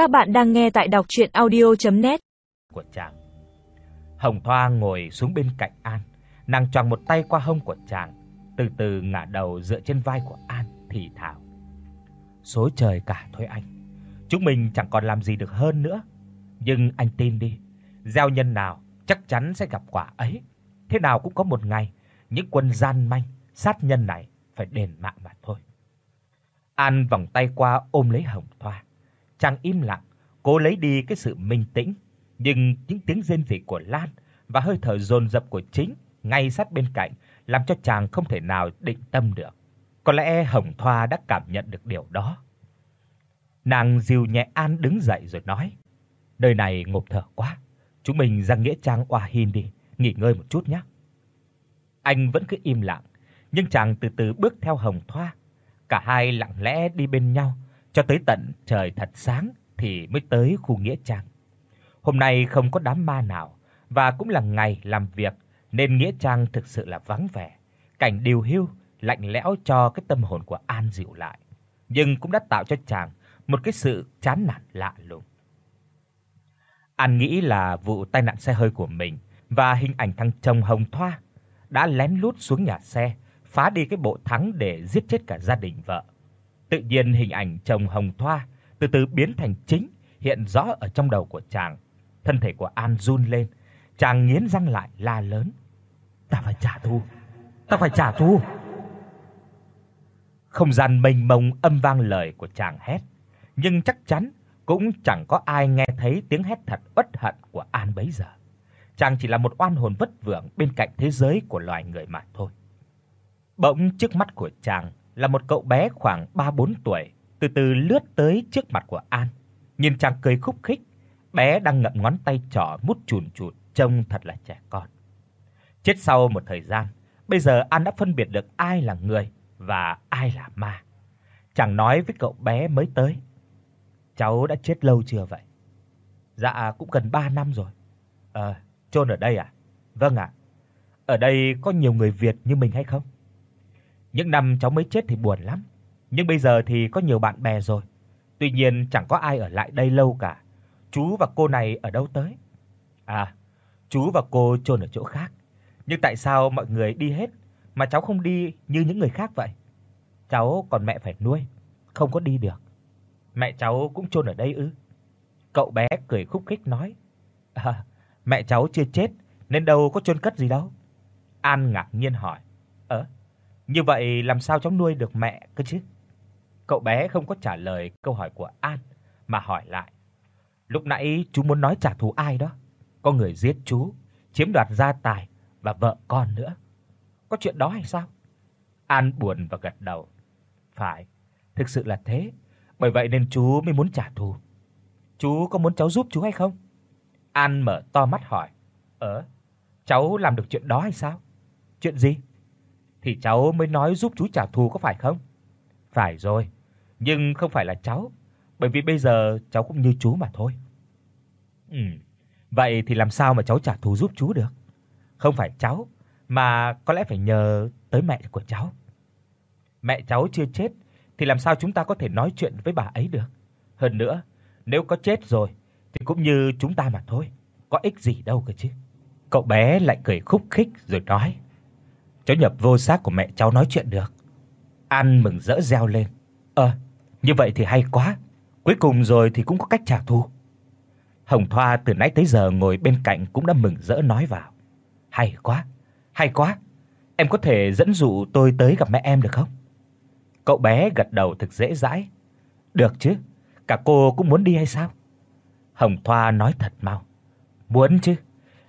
Các bạn đang nghe tại đọc audio net của chàng. Hồng Thoa ngồi xuống bên cạnh An, nàng choàng một tay qua hông của chàng, từ từ ngả đầu dựa trên vai của An thì thào: "Số trời cả thôi anh, chúng mình chẳng còn làm gì được hơn nữa, nhưng anh tin đi, gieo nhân nào chắc chắn sẽ gặp quả ấy, thế nào cũng có một ngày những quân gian manh, sát nhân này phải đền mạng mà thôi." An vòng tay qua ôm lấy Hồng Thoa. Chàng im lặng, cố lấy đi cái sự minh tĩnh, nhưng những tiếng rên rỉ của Lan và hơi thở dồn dập của chính ngay sát bên cạnh làm cho chàng không thể nào định tâm được. Có lẽ Hồng Thoa đã cảm nhận được điều đó. Nàng dìu nhẹ An đứng dậy rồi nói: "Nơi này ngộp thở quá, chúng mình ra nghĩa trang Oa Hin đi, nghỉ ngơi một chút nhé." Anh vẫn cứ im lặng, nhưng chàng từ từ bước theo Hồng Thoa. Cả hai lặng lẽ đi bên nhau cho tới tận trời thật sáng thì mới tới khu nghĩa trang. Hôm nay không có đám ma nào và cũng là ngày làm việc nên nghĩa trang thực sự là vắng vẻ, cảnh điều hưu, lạnh lẽo cho cái tâm hồn của An dịu lại, nhưng cũng đã tạo cho chàng một cái sự chán nản lạ lùng. An nghĩ là vụ tai nạn xe hơi của mình và hình ảnh thằng chồng Hồng Thoa đã lén lút xuống nhà xe, phá đi cái bộ thắng để giết chết cả gia đình vợ. Tự nhiên hình ảnh chồng Hồng Thoa từ từ biến thành chính hiện rõ ở trong đầu của chàng. Thân thể của An run lên, chàng nghiến răng lại la lớn: "Ta phải trả thù, ta phải trả thù." Không gian mênh mông âm vang lời của chàng hét, nhưng chắc chắn cũng chẳng có ai nghe thấy tiếng hét thật uất hận của An bấy giờ. Chàng chỉ là một oan hồn vất vưởng bên cạnh thế giới của loài người mà thôi. Bỗng trước mắt của chàng là một cậu bé khoảng 3-4 tuổi, từ từ lướt tới trước mặt của An. Nhìn chàng cười khúc khích, bé đang ngậm ngón tay trỏ mút chùn chụt trông thật là trẻ con. Chết sau một thời gian, bây giờ An đã phân biệt được ai là người và ai là ma. Chàng nói với cậu bé mới tới: "Cháu đã chết lâu chưa vậy?" "Dạ cũng gần 3 năm rồi." "Ờ, chôn ở đây à?" "Vâng ạ." "Ở đây có nhiều người Việt như mình hay không?" Những năm cháu mới chết thì buồn lắm, nhưng bây giờ thì có nhiều bạn bè rồi. Tuy nhiên chẳng có ai ở lại đây lâu cả. Chú và cô này ở đâu tới? À, chú và cô chôn ở chỗ khác. Nhưng tại sao mọi người đi hết mà cháu không đi như những người khác vậy? Cháu còn mẹ phải nuôi, không có đi được. Mẹ cháu cũng chôn ở đây ư? Cậu bé cười khúc khích nói. À, mẹ cháu chưa chết nên đâu có chôn cất gì đâu. An ngạc nhiên hỏi. Ơ, như vậy làm sao cháu nuôi được mẹ cơ chứ? Cậu bé không có trả lời câu hỏi của An mà hỏi lại. Lúc nãy chú muốn nói trả thù ai đó? Có người giết chú, chiếm đoạt gia tài và vợ con nữa. Có chuyện đó hay sao? An buồn và gật đầu. Phải, thực sự là thế, bởi vậy nên chú mới muốn trả thù. Chú có muốn cháu giúp chú hay không? An mở to mắt hỏi. "Ờ, cháu làm được chuyện đó hay sao? Chuyện gì?" Thì cháu mới nói giúp chú trả thù có phải không? Phải rồi, nhưng không phải là cháu, bởi vì bây giờ cháu cũng như chú mà thôi. Ừm, vậy thì làm sao mà cháu trả thù giúp chú được? Không phải cháu, mà có lẽ phải nhờ tới mẹ của cháu. Mẹ cháu chưa chết thì làm sao chúng ta có thể nói chuyện với bà ấy được? Hơn nữa, nếu có chết rồi thì cũng như chúng ta mà thôi, có ích gì đâu cơ chứ. Cậu bé lại cười khúc khích rồi nói: cháu nhập vô xác của mẹ cháu nói chuyện được. An mừng rỡ reo lên. "Ờ, như vậy thì hay quá, cuối cùng rồi thì cũng có cách trả thù." Hồng Thoa từ nãy tới giờ ngồi bên cạnh cũng đã mừng rỡ nói vào. "Hay quá, hay quá. Em có thể dẫn dụ tôi tới gặp mẹ em được không?" Cậu bé gật đầu thực dễ dãi. "Được chứ, cả cô cũng muốn đi hay sao?" Hồng Thoa nói thật mau. "Muốn chứ,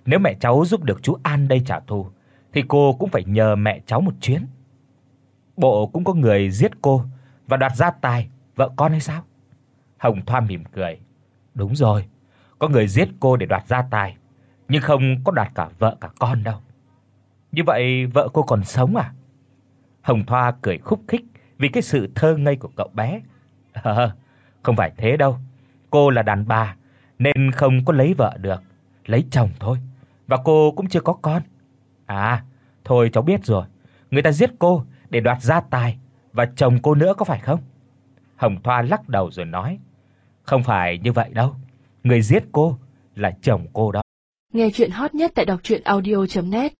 nếu mẹ cháu giúp được chú An đây trả thù thì cô cũng phải nhờ mẹ cháu một chuyến. Bộ cũng có người giết cô và đoạt gia tài vợ con hay sao? Hồng Thoa mỉm cười. Đúng rồi, có người giết cô để đoạt gia tài, nhưng không có đoạt cả vợ cả con đâu. Như vậy vợ cô còn sống à? Hồng Thoa cười khúc khích vì cái sự thơ ngây của cậu bé. À, không phải thế đâu. Cô là đàn bà nên không có lấy vợ được, lấy chồng thôi. Và cô cũng chưa có con. À, thôi cháu biết rồi. Người ta giết cô để đoạt gia tài và chồng cô nữa có phải không? Hồng Thoa lắc đầu rồi nói: Không phải như vậy đâu. Người giết cô là chồng cô đó. Nghe truyện hot nhất tại doctruyenaudio.net